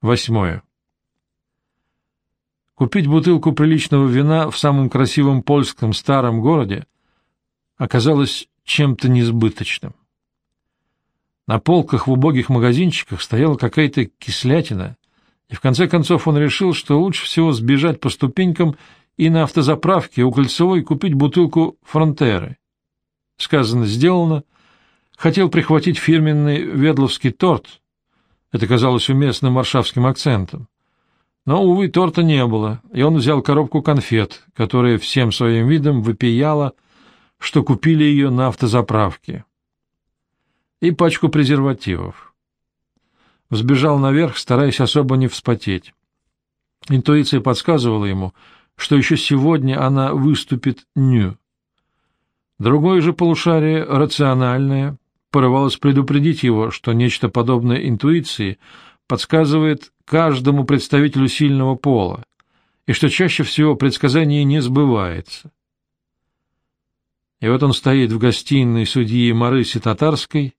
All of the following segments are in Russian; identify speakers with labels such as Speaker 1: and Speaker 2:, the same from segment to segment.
Speaker 1: Восьмое. Купить бутылку приличного вина в самом красивом польском старом городе оказалось чем-то несбыточным. На полках в убогих магазинчиках стояла какая-то кислятина, и в конце концов он решил, что лучше всего сбежать по ступенькам и на автозаправке у Кольцевой купить бутылку фронтеры. Сказано, сделано. Хотел прихватить фирменный ведловский торт. Это казалось уместным варшавским акцентом. Но, увы, торта не было, и он взял коробку конфет, которая всем своим видом выпияла, что купили ее на автозаправке, и пачку презервативов. Взбежал наверх, стараясь особо не вспотеть. Интуиция подсказывала ему, что еще сегодня она выступит ню. Другое же полушарие, рациональное, порывалось предупредить его, что нечто подобное интуиции подсказывает каждому представителю сильного пола, и что чаще всего предсказание не сбывается. И вот он стоит в гостиной судьи Марыси Татарской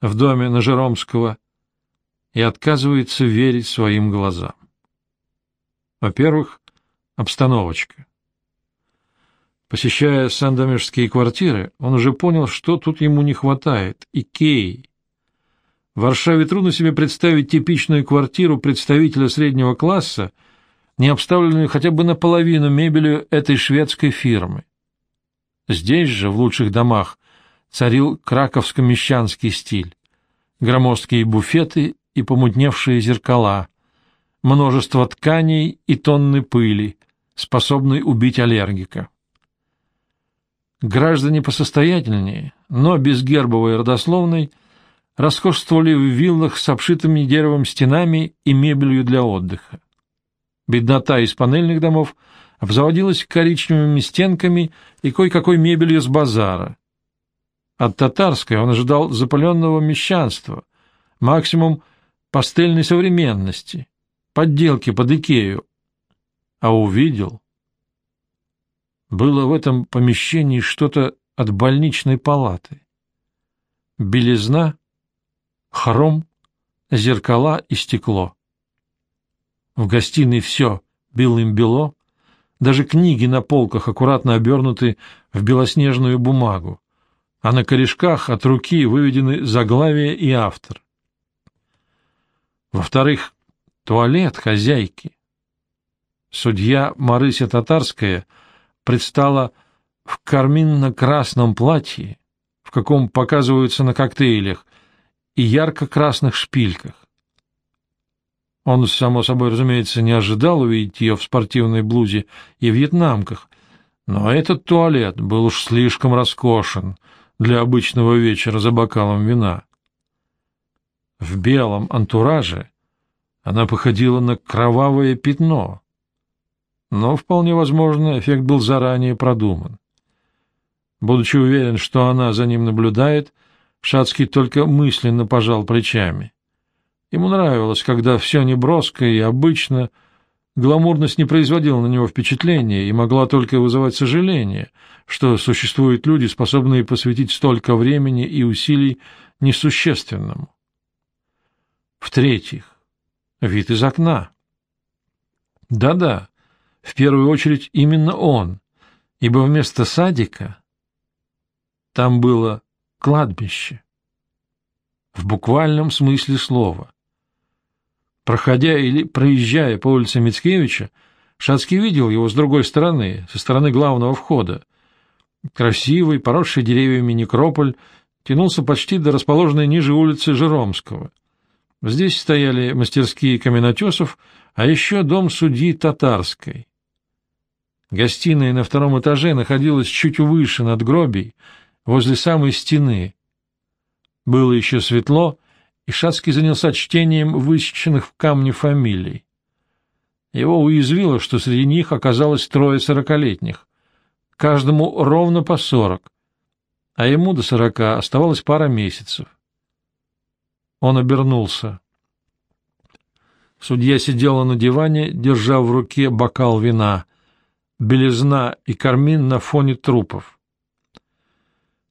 Speaker 1: в доме Нажеромского и отказывается верить своим глазам. Во-первых, обстановочка. Посещая сандомирские квартиры, он уже понял, что тут ему не хватает — Икеи. В Варшаве трудно себе представить типичную квартиру представителя среднего класса, не обставленную хотя бы наполовину мебелью этой шведской фирмы. Здесь же, в лучших домах, царил краковско-мещанский стиль, громоздкие буфеты и помутневшие зеркала, множество тканей и тонны пыли, способной убить аллергика. Граждане посостоятельнее, но без гербовой родословной, роскошствовали в виллах с обшитыми деревом стенами и мебелью для отдыха. Беднота из панельных домов обзаводилась коричневыми стенками и кое-какой мебелью с базара. От татарской он ожидал запаленного мещанства, максимум пастельной современности, подделки под Икею, а увидел было в этом помещении что-то от больничной палаты. Белизна, хром, зеркала и стекло. В гостиной все белым-бело, даже книги на полках аккуратно обернуты в белоснежную бумагу, а на корешках от руки выведены заглавие и автор. Во-вторых, туалет хозяйки. Судья Марыся Татарская — предстала в карминно-красном платье, в каком показываются на коктейлях, и ярко-красных шпильках. Он, само собой, разумеется, не ожидал увидеть ее в спортивной блузе и вьетнамках, но этот туалет был уж слишком роскошен для обычного вечера за бокалом вина. В белом антураже она походила на кровавое пятно, но, вполне возможно, эффект был заранее продуман. Будучи уверен, что она за ним наблюдает, Шацкий только мысленно пожал плечами. Ему нравилось, когда все неброско и обычно, гламурность не производила на него впечатления и могла только вызывать сожаление, что существуют люди, способные посвятить столько времени и усилий несущественному. В-третьих, вид из окна. Да-да, в первую очередь именно он, ибо вместо садика там было кладбище. В буквальном смысле слова. Проходя или проезжая по улице Мицкевича, Шацкий видел его с другой стороны, со стороны главного входа. Красивый, поросший деревьями некрополь тянулся почти до расположенной ниже улицы Жеромского. Здесь стояли мастерские каменотесов, а еще дом судьи Татарской. Гостиная на втором этаже находилась чуть выше над гробей, возле самой стены. Было еще светло, и Шацкий занялся чтением высеченных в камне фамилий. Его уязвило, что среди них оказалось трое сорокалетних, каждому ровно по сорок, а ему до сорока оставалось пара месяцев. Он обернулся. Судья сидела на диване, держа в руке бокал вина белизна и кармин на фоне трупов.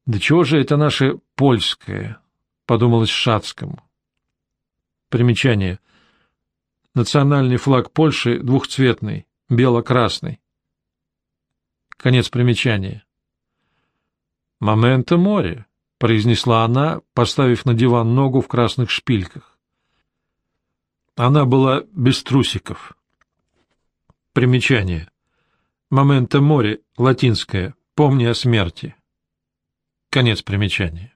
Speaker 1: «Да чего же это наше польское?» — подумалось Шацкому. Примечание. Национальный флаг Польши двухцветный, бело-красный. Конец примечания. «Моменто море», — произнесла она, поставив на диван ногу в красных шпильках. Она была без трусиков. Примечание. «Моменто море», латинское, «помни о смерти». Конец примечания.